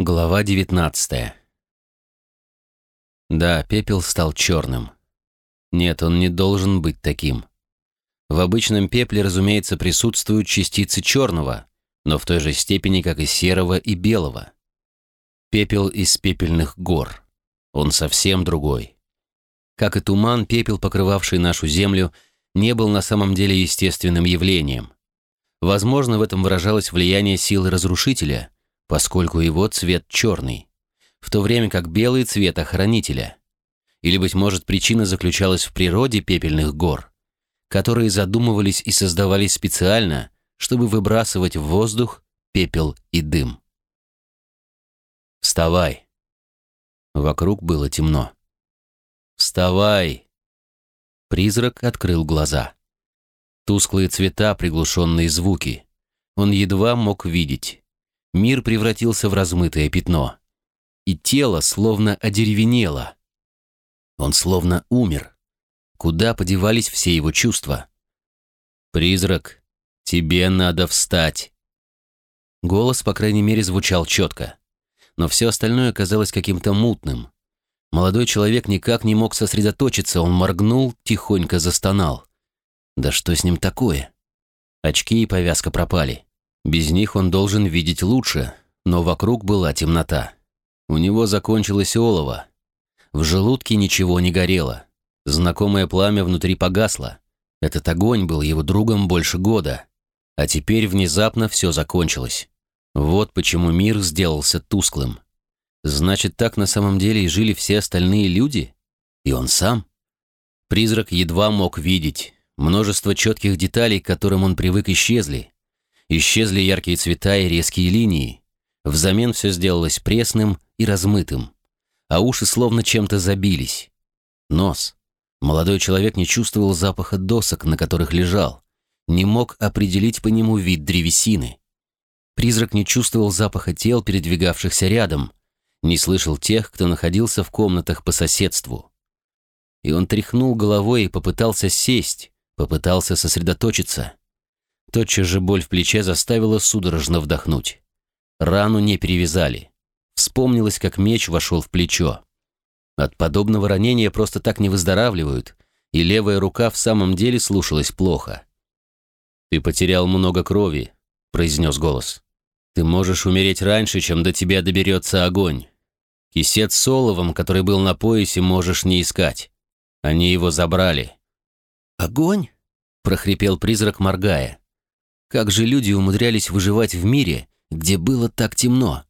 Глава 19 Да, пепел стал черным. Нет, он не должен быть таким. В обычном пепле, разумеется, присутствуют частицы черного, но в той же степени, как и серого и белого. Пепел из пепельных гор. Он совсем другой. Как и туман, пепел, покрывавший нашу землю, не был на самом деле естественным явлением. Возможно, в этом выражалось влияние силы разрушителя – поскольку его цвет черный, в то время как белый цвет охранителя. Или, быть может, причина заключалась в природе пепельных гор, которые задумывались и создавались специально, чтобы выбрасывать в воздух пепел и дым. «Вставай!» Вокруг было темно. «Вставай!» Призрак открыл глаза. Тусклые цвета, приглушенные звуки. Он едва мог видеть мир превратился в размытое пятно. И тело словно одеревенело. Он словно умер. Куда подевались все его чувства? «Призрак, тебе надо встать!» Голос, по крайней мере, звучал четко. Но все остальное казалось каким-то мутным. Молодой человек никак не мог сосредоточиться, он моргнул, тихонько застонал. Да что с ним такое? Очки и повязка пропали. Без них он должен видеть лучше, но вокруг была темнота. У него закончилось олово. В желудке ничего не горело. Знакомое пламя внутри погасло. Этот огонь был его другом больше года. А теперь внезапно все закончилось. Вот почему мир сделался тусклым. Значит, так на самом деле и жили все остальные люди? И он сам? Призрак едва мог видеть. Множество четких деталей, к которым он привык, исчезли. Исчезли яркие цвета и резкие линии. Взамен все сделалось пресным и размытым, а уши словно чем-то забились. Нос. Молодой человек не чувствовал запаха досок, на которых лежал, не мог определить по нему вид древесины. Призрак не чувствовал запаха тел, передвигавшихся рядом, не слышал тех, кто находился в комнатах по соседству. И он тряхнул головой и попытался сесть, попытался сосредоточиться. Тотчас же боль в плече заставила судорожно вдохнуть. Рану не перевязали. Вспомнилось, как меч вошел в плечо. От подобного ранения просто так не выздоравливают, и левая рука в самом деле слушалась плохо. «Ты потерял много крови», — произнес голос. «Ты можешь умереть раньше, чем до тебя доберется огонь. Кисет с оловом, который был на поясе, можешь не искать. Они его забрали». «Огонь?» — прохрипел призрак, моргая. Как же люди умудрялись выживать в мире, где было так темно?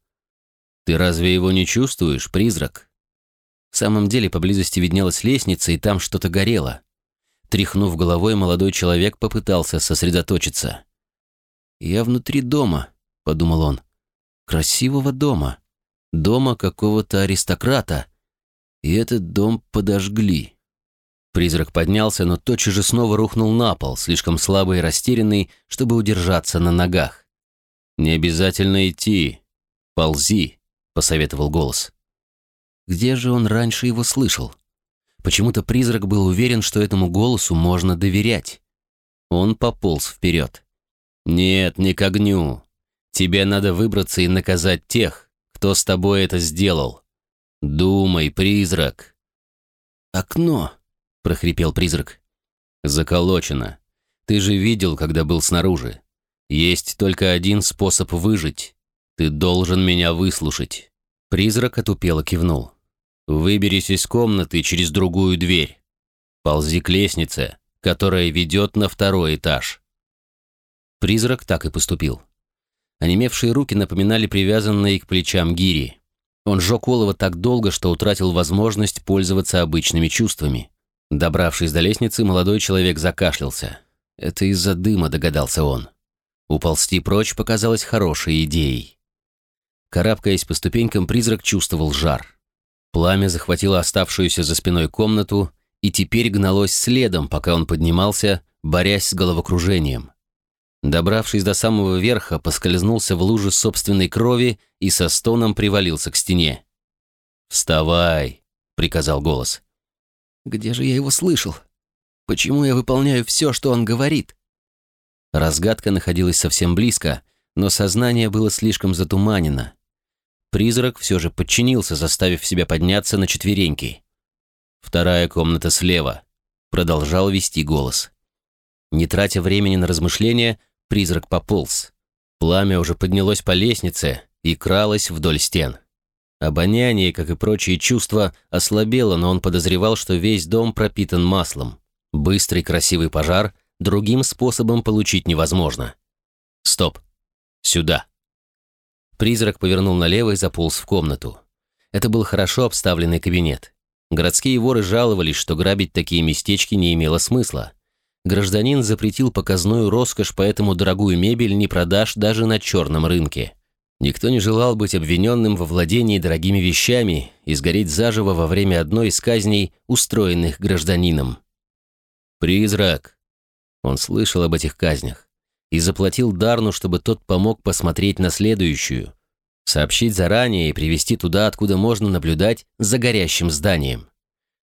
Ты разве его не чувствуешь, призрак? В самом деле поблизости виднелась лестница, и там что-то горело. Тряхнув головой, молодой человек попытался сосредоточиться. «Я внутри дома», — подумал он. «Красивого дома. Дома какого-то аристократа. И этот дом подожгли». Призрак поднялся, но тотчас же снова рухнул на пол, слишком слабый и растерянный, чтобы удержаться на ногах. «Не обязательно идти. Ползи», — посоветовал голос. Где же он раньше его слышал? Почему-то призрак был уверен, что этому голосу можно доверять. Он пополз вперед. «Нет, не к огню. Тебе надо выбраться и наказать тех, кто с тобой это сделал. Думай, призрак». «Окно», — прохрипел призрак. «Заколочено. Ты же видел, когда был снаружи. Есть только один способ выжить. Ты должен меня выслушать». Призрак отупело кивнул. «Выберись из комнаты через другую дверь. Ползи к лестнице, которая ведет на второй этаж». Призрак так и поступил. Онемевшие руки напоминали привязанные к плечам гири. Он жег олово так долго, что утратил возможность пользоваться обычными чувствами. Добравшись до лестницы, молодой человек закашлялся. Это из-за дыма, догадался он. Уползти прочь показалось хорошей идеей. Карабкаясь по ступенькам, призрак чувствовал жар. Пламя захватило оставшуюся за спиной комнату и теперь гналось следом, пока он поднимался, борясь с головокружением. Добравшись до самого верха, поскользнулся в луже собственной крови и со стоном привалился к стене. «Вставай!» — приказал голос. Где же я его слышал? Почему я выполняю все, что он говорит? Разгадка находилась совсем близко, но сознание было слишком затуманено. призрак все же подчинился, заставив себя подняться на четвереньки. «Вторая комната слева», — продолжал вести голос. Не тратя времени на размышления, призрак пополз. Пламя уже поднялось по лестнице и кралось вдоль стен. Обоняние, как и прочие чувства, ослабело, но он подозревал, что весь дом пропитан маслом. Быстрый красивый пожар другим способом получить невозможно. Стоп. Сюда. Призрак повернул налево и заполз в комнату. Это был хорошо обставленный кабинет. Городские воры жаловались, что грабить такие местечки не имело смысла. Гражданин запретил показную роскошь, поэтому дорогую мебель не продашь даже на черном рынке. Никто не желал быть обвиненным во владении дорогими вещами и сгореть заживо во время одной из казней, устроенных гражданином. «Призрак!» Он слышал об этих казнях и заплатил Дарну, чтобы тот помог посмотреть на следующую, сообщить заранее и привести туда, откуда можно наблюдать за горящим зданием.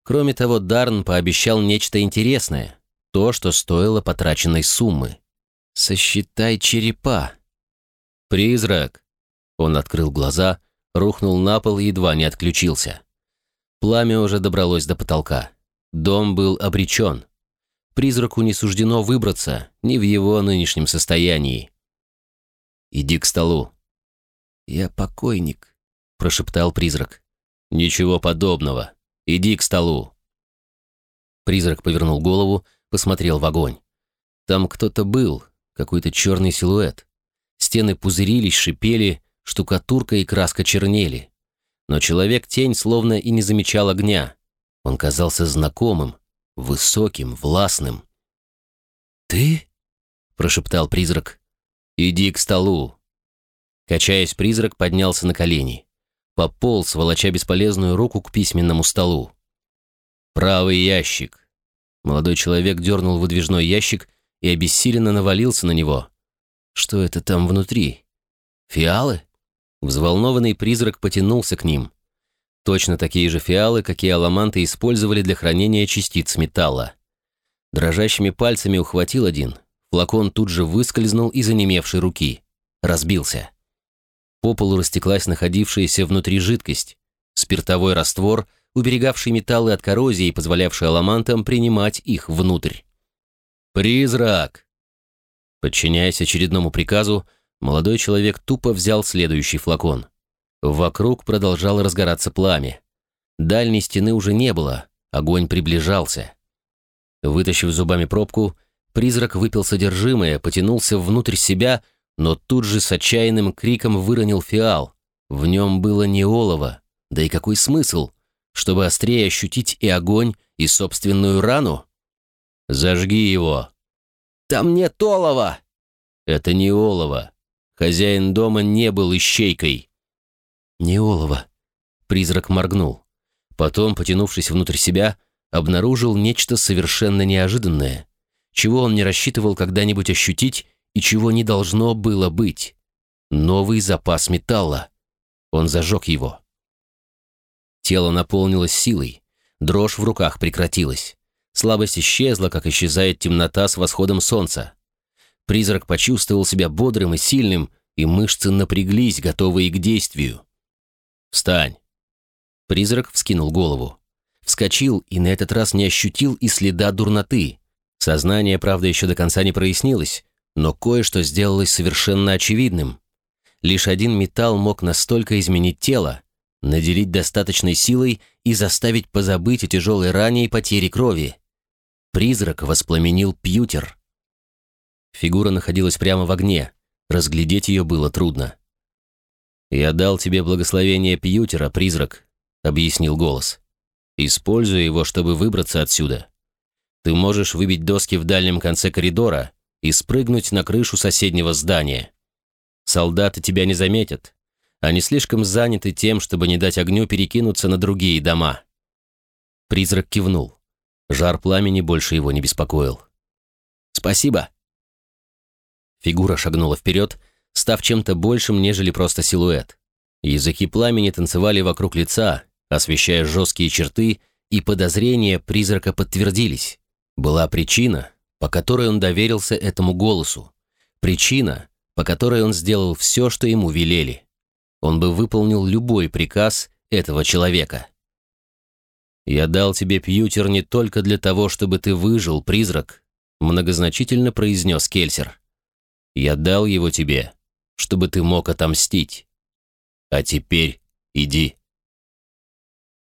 Кроме того, Дарн пообещал нечто интересное, то, что стоило потраченной суммы. «Сосчитай черепа!» «Призрак!» Он открыл глаза, рухнул на пол и едва не отключился. Пламя уже добралось до потолка. Дом был обречен. Призраку не суждено выбраться, ни в его нынешнем состоянии. «Иди к столу». «Я покойник», — прошептал призрак. «Ничего подобного. Иди к столу». Призрак повернул голову, посмотрел в огонь. Там кто-то был, какой-то черный силуэт. Стены пузырились, шипели, штукатурка и краска чернели. Но человек-тень словно и не замечал огня. Он казался знакомым, высоким, властным. «Ты?» — прошептал призрак. «Иди к столу». Качаясь, призрак поднялся на колени. Пополз, волоча бесполезную руку к письменному столу. «Правый ящик». Молодой человек дернул выдвижной ящик и обессиленно навалился на него. «Что это там внутри? Фиалы?» Взволнованный призрак потянулся к ним. Точно такие же фиалы, какие аламанты использовали для хранения частиц металла. Дрожащими пальцами ухватил один. Флакон тут же выскользнул из онемевшей руки. Разбился. По полу растеклась находившаяся внутри жидкость. Спиртовой раствор, уберегавший металлы от коррозии и позволявший аламантам принимать их внутрь. «Призрак!» Подчиняясь очередному приказу, Молодой человек тупо взял следующий флакон. Вокруг продолжало разгораться пламя. Дальней стены уже не было, огонь приближался. Вытащив зубами пробку, призрак выпил содержимое, потянулся внутрь себя, но тут же с отчаянным криком выронил фиал. В нем было не олово, да и какой смысл, чтобы острее ощутить и огонь, и собственную рану? «Зажги его!» «Там нет олова!» «Это не олово. Хозяин дома не был ищейкой. «Не олово», — призрак моргнул. Потом, потянувшись внутрь себя, обнаружил нечто совершенно неожиданное, чего он не рассчитывал когда-нибудь ощутить и чего не должно было быть. Новый запас металла. Он зажег его. Тело наполнилось силой, дрожь в руках прекратилась. Слабость исчезла, как исчезает темнота с восходом солнца. Призрак почувствовал себя бодрым и сильным, и мышцы напряглись, готовые к действию. «Встань!» Призрак вскинул голову. Вскочил и на этот раз не ощутил и следа дурноты. Сознание, правда, еще до конца не прояснилось, но кое-что сделалось совершенно очевидным. Лишь один металл мог настолько изменить тело, наделить достаточной силой и заставить позабыть о тяжелой ране и потере крови. Призрак воспламенил пьютер. Фигура находилась прямо в огне. Разглядеть ее было трудно. «Я дал тебе благословение Пьютера, призрак», — объяснил голос. «Используй его, чтобы выбраться отсюда. Ты можешь выбить доски в дальнем конце коридора и спрыгнуть на крышу соседнего здания. Солдаты тебя не заметят. Они слишком заняты тем, чтобы не дать огню перекинуться на другие дома». Призрак кивнул. Жар пламени больше его не беспокоил. «Спасибо», Фигура шагнула вперед, став чем-то большим, нежели просто силуэт. Языки пламени танцевали вокруг лица, освещая жесткие черты, и подозрения призрака подтвердились. Была причина, по которой он доверился этому голосу. Причина, по которой он сделал все, что ему велели. Он бы выполнил любой приказ этого человека. «Я дал тебе пьютер не только для того, чтобы ты выжил, призрак», многозначительно произнес Кельсер. «Я дал его тебе, чтобы ты мог отомстить. А теперь иди».